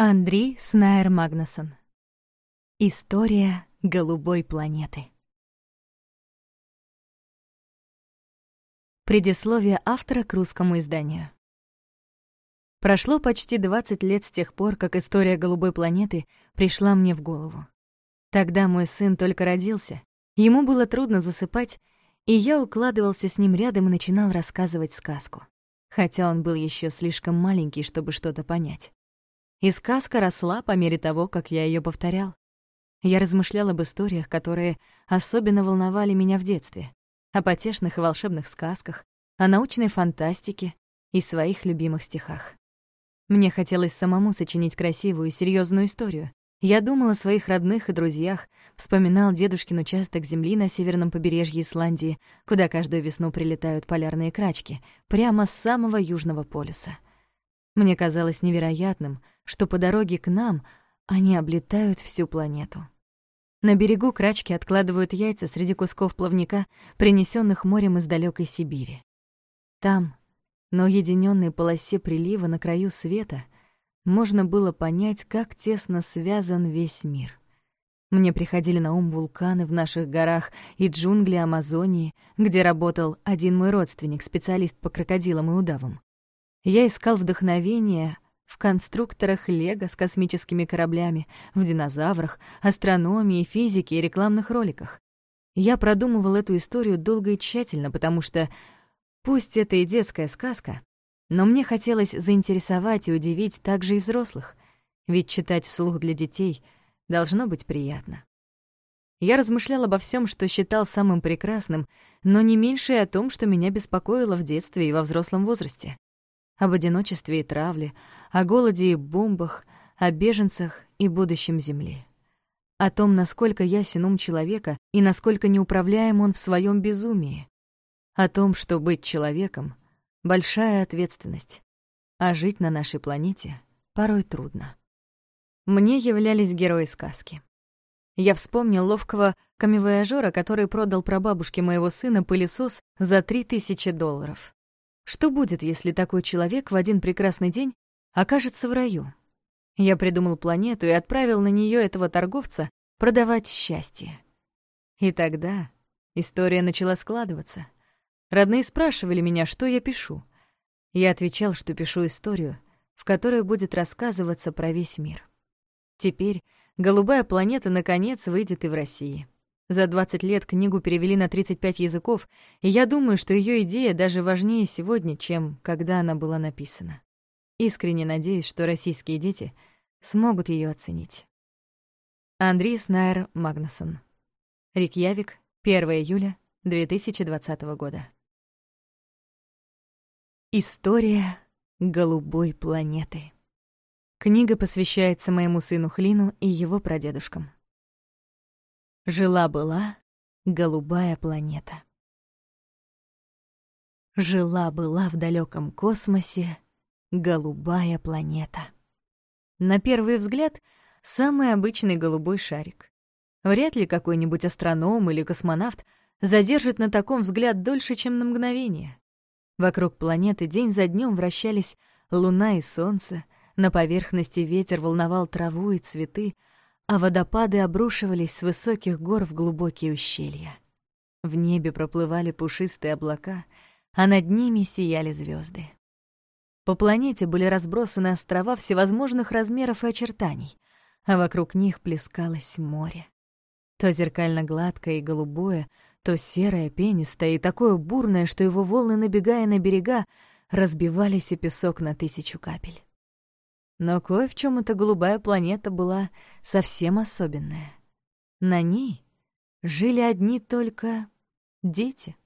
Андрей Снайер Магнусон. История голубой планеты. Предисловие автора к русскому изданию. Прошло почти 20 лет с тех пор, как история голубой планеты пришла мне в голову. Тогда мой сын только родился, ему было трудно засыпать, и я укладывался с ним рядом и начинал рассказывать сказку, хотя он был еще слишком маленький, чтобы что-то понять. И сказка росла по мере того, как я ее повторял. Я размышлял об историях, которые особенно волновали меня в детстве, о потешных и волшебных сказках, о научной фантастике и своих любимых стихах. Мне хотелось самому сочинить красивую и серьезную историю. Я думал о своих родных и друзьях, вспоминал дедушкин участок земли на северном побережье Исландии, куда каждую весну прилетают полярные крачки, прямо с самого южного полюса — мне казалось невероятным, что по дороге к нам они облетают всю планету. На берегу крачки откладывают яйца среди кусков плавника, принесенных морем из далекой Сибири. Там, на уединенной полосе прилива на краю света, можно было понять, как тесно связан весь мир. Мне приходили на ум вулканы в наших горах и джунгли Амазонии, где работал один мой родственник, специалист по крокодилам и удавам. Я искал вдохновение в конструкторах Лего с космическими кораблями, в динозаврах, астрономии, физике и рекламных роликах. Я продумывал эту историю долго и тщательно, потому что, пусть это и детская сказка, но мне хотелось заинтересовать и удивить также и взрослых, ведь читать вслух для детей должно быть приятно. Я размышлял обо всем, что считал самым прекрасным, но не меньше и о том, что меня беспокоило в детстве и во взрослом возрасте об одиночестве и травле, о голоде и бомбах, о беженцах и будущем Земли. О том, насколько ясен ум человека и насколько неуправляем он в своем безумии. О том, что быть человеком — большая ответственность, а жить на нашей планете порой трудно. Мне являлись герои сказки. Я вспомнил ловкого камевояжёра, который продал прабабушке моего сына пылесос за 3000 долларов. Что будет, если такой человек в один прекрасный день окажется в раю? Я придумал планету и отправил на нее этого торговца продавать счастье. И тогда история начала складываться. Родные спрашивали меня, что я пишу. Я отвечал, что пишу историю, в которой будет рассказываться про весь мир. Теперь «Голубая планета» наконец выйдет и в России. За 20 лет книгу перевели на 35 языков, и я думаю, что ее идея даже важнее сегодня, чем когда она была написана. Искренне надеюсь, что российские дети смогут ее оценить. Андрей Снайер Магнусон. Рикьявик, 1 июля 2020 года. История голубой планеты. Книга посвящается моему сыну Хлину и его прадедушкам. Жила-была голубая планета. Жила-была в далеком космосе голубая планета. На первый взгляд, самый обычный голубой шарик. Вряд ли какой-нибудь астроном или космонавт задержит на таком взгляд дольше, чем на мгновение. Вокруг планеты день за днем вращались луна и солнце, на поверхности ветер волновал траву и цветы, а водопады обрушивались с высоких гор в глубокие ущелья. В небе проплывали пушистые облака, а над ними сияли звезды. По планете были разбросаны острова всевозможных размеров и очертаний, а вокруг них плескалось море. То зеркально-гладкое и голубое, то серое, пенистое и такое бурное, что его волны, набегая на берега, разбивались и песок на тысячу капель. Но кое в чем эта голубая планета была совсем особенная. На ней жили одни только дети.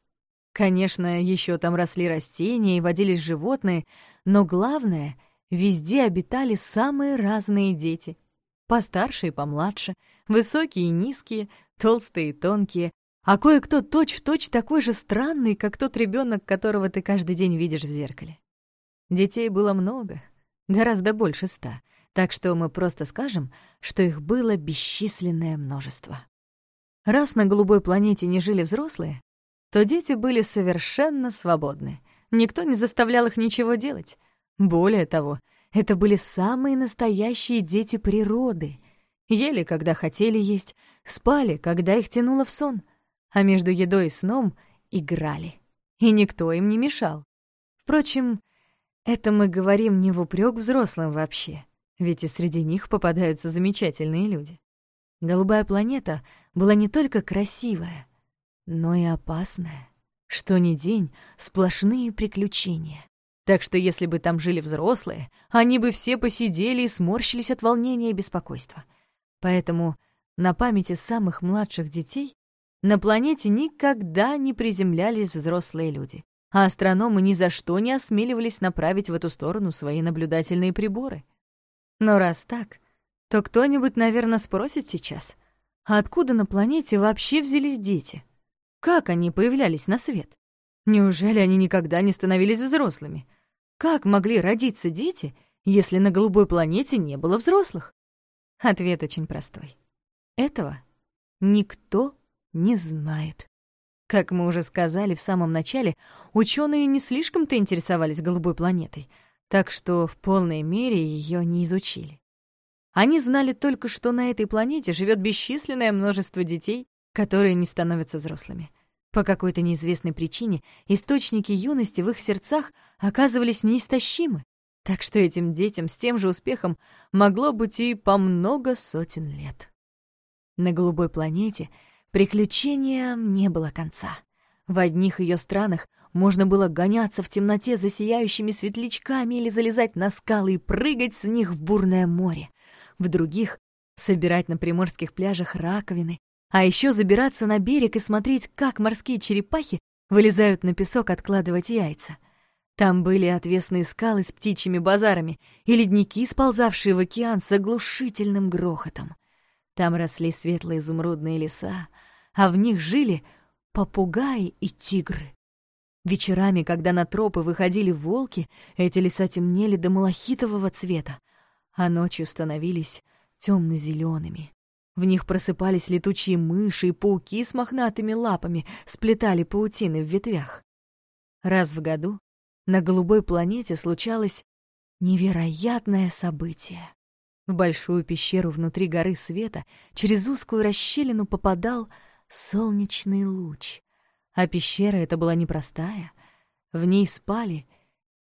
Конечно, еще там росли растения и водились животные, но главное, везде обитали самые разные дети. Постарше и помладше, высокие и низкие, толстые и тонкие, а кое-кто точь-в-точь такой же странный, как тот ребенок, которого ты каждый день видишь в зеркале. Детей было много, гораздо больше ста, так что мы просто скажем, что их было бесчисленное множество. Раз на голубой планете не жили взрослые, то дети были совершенно свободны. Никто не заставлял их ничего делать. Более того, Это были самые настоящие дети природы. Ели, когда хотели есть, спали, когда их тянуло в сон, а между едой и сном играли. И никто им не мешал. Впрочем, это мы говорим не в упрек взрослым вообще, ведь и среди них попадаются замечательные люди. Голубая планета была не только красивая, но и опасная. Что ни день сплошные приключения. Так что если бы там жили взрослые, они бы все посидели и сморщились от волнения и беспокойства. Поэтому на памяти самых младших детей на планете никогда не приземлялись взрослые люди, а астрономы ни за что не осмеливались направить в эту сторону свои наблюдательные приборы. Но раз так, то кто-нибудь, наверное, спросит сейчас, откуда на планете вообще взялись дети? Как они появлялись на свет? Неужели они никогда не становились взрослыми? Как могли родиться дети, если на голубой планете не было взрослых? Ответ очень простой. Этого никто не знает. Как мы уже сказали в самом начале, ученые не слишком-то интересовались голубой планетой, так что в полной мере ее не изучили. Они знали только, что на этой планете живет бесчисленное множество детей, которые не становятся взрослыми. По какой-то неизвестной причине источники юности в их сердцах оказывались неистощимы, так что этим детям с тем же успехом могло быть и по много сотен лет. На голубой планете приключениям не было конца. В одних ее странах можно было гоняться в темноте за сияющими светлячками или залезать на скалы и прыгать с них в бурное море. В других — собирать на приморских пляжах раковины, а еще забираться на берег и смотреть, как морские черепахи вылезают на песок откладывать яйца — там были отвесные скалы с птичьими базарами и ледники, сползавшие в океан с оглушительным грохотом. Там росли светлые изумрудные леса, а в них жили попугаи и тигры. Вечерами, когда на тропы выходили волки, эти леса темнели до малахитового цвета, а ночью становились темно-зелеными. В них просыпались летучие мыши и пауки с мохнатыми лапами, сплетали паутины в ветвях. Раз в году на голубой планете случалось невероятное событие. В большую пещеру внутри горы света через узкую расщелину попадал солнечный луч. А пещера эта была непростая. В ней спали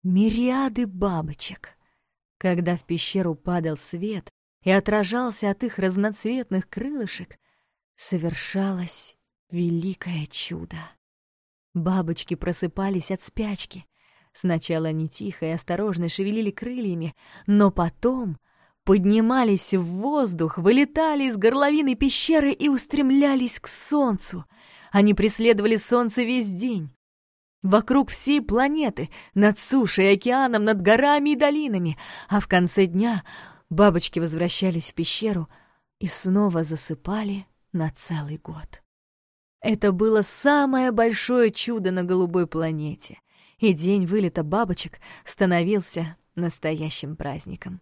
мириады бабочек. Когда в пещеру падал свет и отражался от их разноцветных крылышек, совершалось великое чудо. Бабочки просыпались от спячки, Сначала они тихо и осторожно шевелили крыльями, но потом поднимались в воздух, вылетали из горловины пещеры и устремлялись к солнцу. Они преследовали солнце весь день. Вокруг всей планеты, над сушей океаном, над горами и долинами, а в конце дня бабочки возвращались в пещеру и снова засыпали на целый год. Это было самое большое чудо на голубой планете — и день вылета бабочек становился настоящим праздником.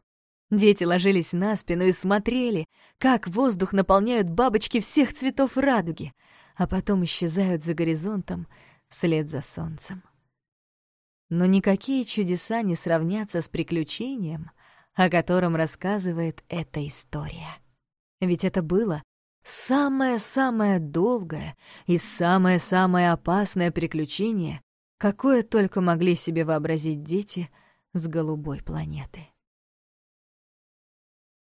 Дети ложились на спину и смотрели, как воздух наполняют бабочки всех цветов радуги, а потом исчезают за горизонтом вслед за солнцем. Но никакие чудеса не сравнятся с приключением, о котором рассказывает эта история. Ведь это было самое-самое долгое и самое-самое опасное приключение, какое только могли себе вообразить дети с голубой планеты.